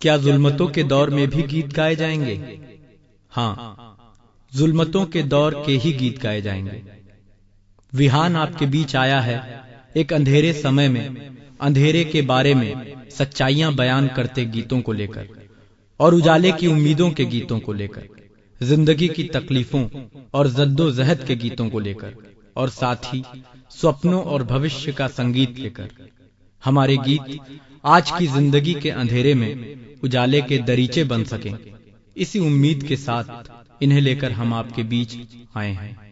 क्या जुल्मतों के दौर में भी गीत गाए जाएँगे? हाँ जुल्मतों के दौर के ही गीत गाए जाएँगे। विहान आपके बीच आया है, एक अंधेरे समय में, अंधेरे के बारे में सच्चाइयाँ बयान करते गीतों को लेकर, और उजाले की उम्मीदों के गीतों को लेकर, ज़िंदगी की तकलीफों और जद्दोजहद के गीतों को लेकर, और साथ ही स्वप्नों और भविष्य का संगीत लेकर, हमारे गीत आज की ज़िंदगी के अंधेरे में उजाले के दरीचे बन सकें। इसी उम्मीद के साथ इन्हें लेकर हम आपके बीच आए हैं।